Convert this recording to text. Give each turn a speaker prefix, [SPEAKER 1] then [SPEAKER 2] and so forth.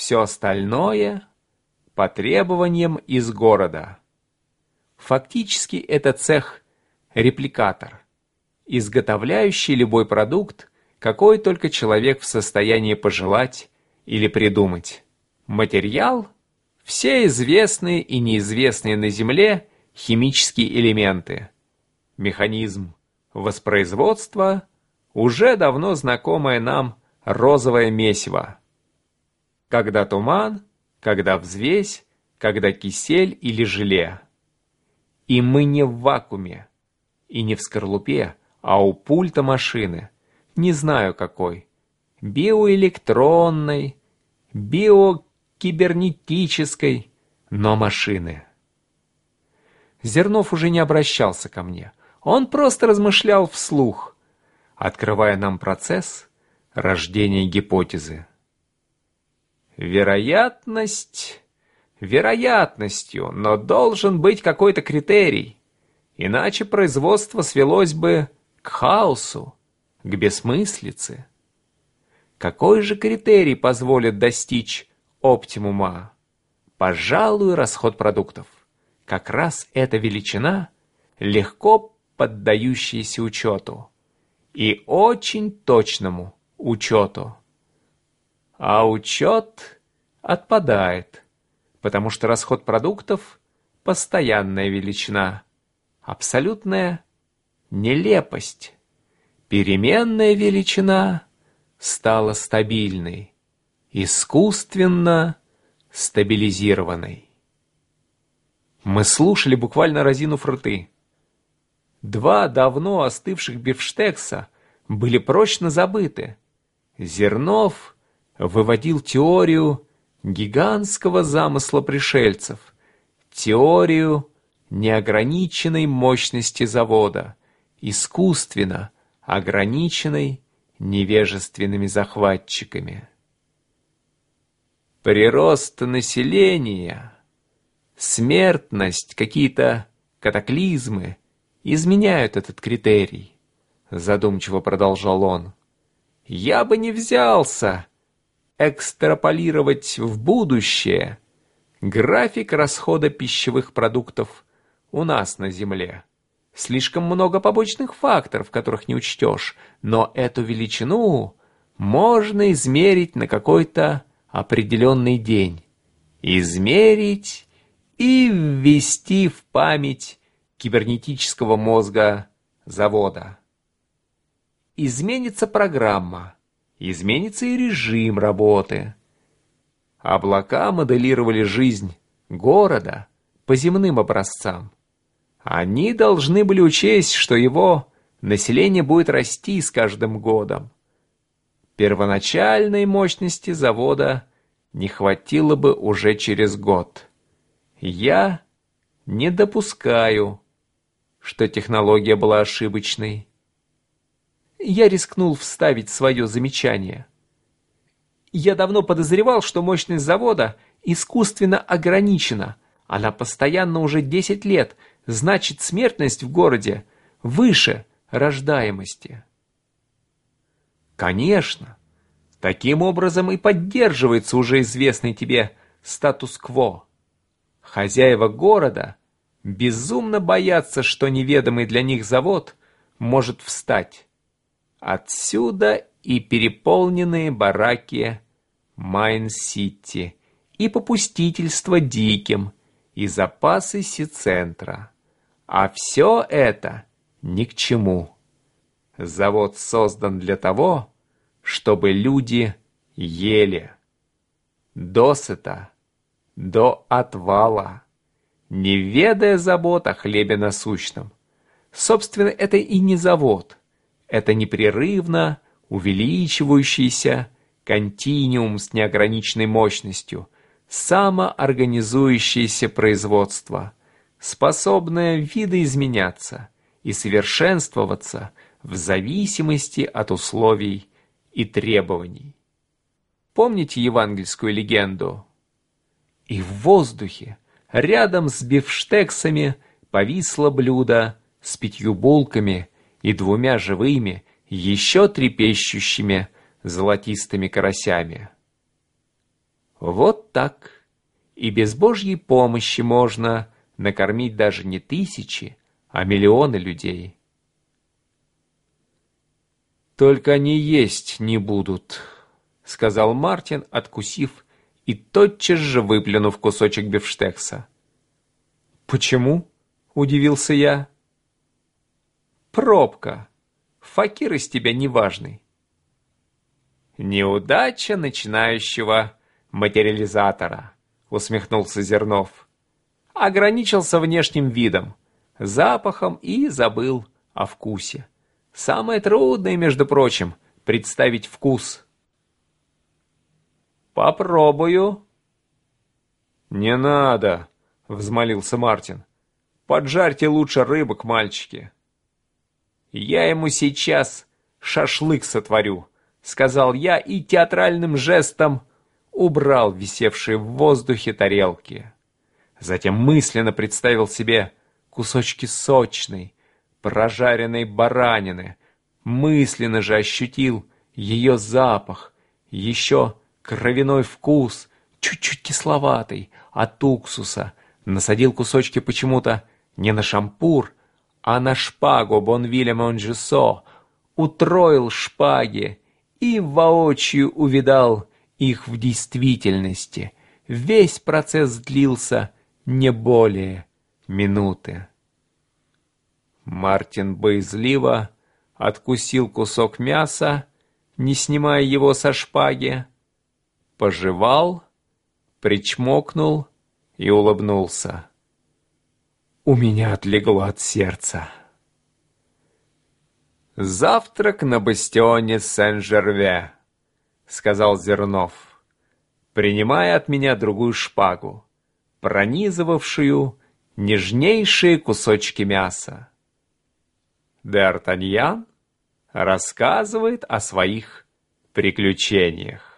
[SPEAKER 1] Все остальное – по требованиям из города. Фактически это цех – репликатор, изготовляющий любой продукт, какой только человек в состоянии пожелать или придумать. Материал – все известные и неизвестные на Земле химические элементы. Механизм воспроизводства – уже давно знакомое нам розовое месиво. Когда туман, когда взвесь, когда кисель или желе. И мы не в вакууме, и не в скорлупе, а у пульта машины. Не знаю какой. Биоэлектронной, биокибернетической, но машины. Зернов уже не обращался ко мне. Он просто размышлял вслух, открывая нам процесс рождения гипотезы. Вероятность вероятностью, но должен быть какой-то критерий. Иначе производство свелось бы к хаосу, к бессмыслице. Какой же критерий позволит достичь оптимума? Пожалуй, расход продуктов. Как раз эта величина, легко поддающаяся учету. И очень точному учету. А учет отпадает, потому что расход продуктов – постоянная величина, абсолютная нелепость. Переменная величина стала стабильной, искусственно стабилизированной. Мы слушали, буквально разинув рты. Два давно остывших бифштекса были прочно забыты. Зернов выводил теорию гигантского замысла пришельцев, теорию неограниченной мощности завода, искусственно ограниченной невежественными захватчиками. Прирост населения, смертность, какие-то катаклизмы изменяют этот критерий, задумчиво продолжал он. Я бы не взялся экстраполировать в будущее график расхода пищевых продуктов у нас на Земле. Слишком много побочных факторов, которых не учтешь, но эту величину можно измерить на какой-то определенный день. Измерить и ввести в память кибернетического мозга завода. Изменится программа, изменится и режим работы. Облака моделировали жизнь города по земным образцам. Они должны были учесть, что его население будет расти с каждым годом. Первоначальной мощности завода не хватило бы уже через год. Я не допускаю, что технология была ошибочной. Я рискнул вставить свое замечание. Я давно подозревал, что мощность завода искусственно ограничена. Она постоянно уже 10 лет – значит смертность в городе выше рождаемости. Конечно, таким образом и поддерживается уже известный тебе статус-кво. Хозяева города безумно боятся, что неведомый для них завод может встать. Отсюда и переполненные бараки Майн-Сити, и попустительство диким, и запасы Си-центра. А все это ни к чему. Завод создан для того, чтобы люди ели. Досыта, до отвала, не ведая забот о хлебе насущном. Собственно, это и не завод. Это непрерывно увеличивающийся континуум с неограниченной мощностью, самоорганизующееся производство – способная видоизменяться и совершенствоваться в зависимости от условий и требований. Помните евангельскую легенду? И в воздухе, рядом с бифштексами, повисло блюдо с пятью булками и двумя живыми, еще трепещущими золотистыми карасями. Вот так. И без Божьей помощи можно накормить даже не тысячи, а миллионы людей. «Только они есть не будут», — сказал Мартин, откусив и тотчас же выплюнув кусочек бифштекса. «Почему?» — удивился я. «Пробка. Факир из тебя неважный». «Неудача начинающего материализатора», — усмехнулся Зернов. «Ограничился внешним видом, запахом и забыл о вкусе. Самое трудное, между прочим, представить вкус». «Попробую». «Не надо», — взмолился Мартин. «Поджарьте лучше рыбок, мальчики». «Я ему сейчас шашлык сотворю», — сказал я и театральным жестом убрал висевшие в воздухе тарелки. Затем мысленно представил себе кусочки сочной, прожаренной баранины, мысленно же ощутил ее запах, еще кровяной вкус, чуть-чуть кисловатый, от уксуса, насадил кусочки почему-то не на шампур, а на шпагу Бонвиля Монжесо, утроил шпаги и воочию увидал их в действительности. Весь процесс длился не более минуты. Мартин боязливо откусил кусок мяса, не снимая его со шпаги, пожевал, причмокнул и улыбнулся. У меня отлегло от сердца. «Завтрак на бастионе Сен-Жерве», — сказал Зернов, принимая от меня другую шпагу, пронизывавшую нежнейшие кусочки мяса. Д'Артаньян рассказывает о своих приключениях.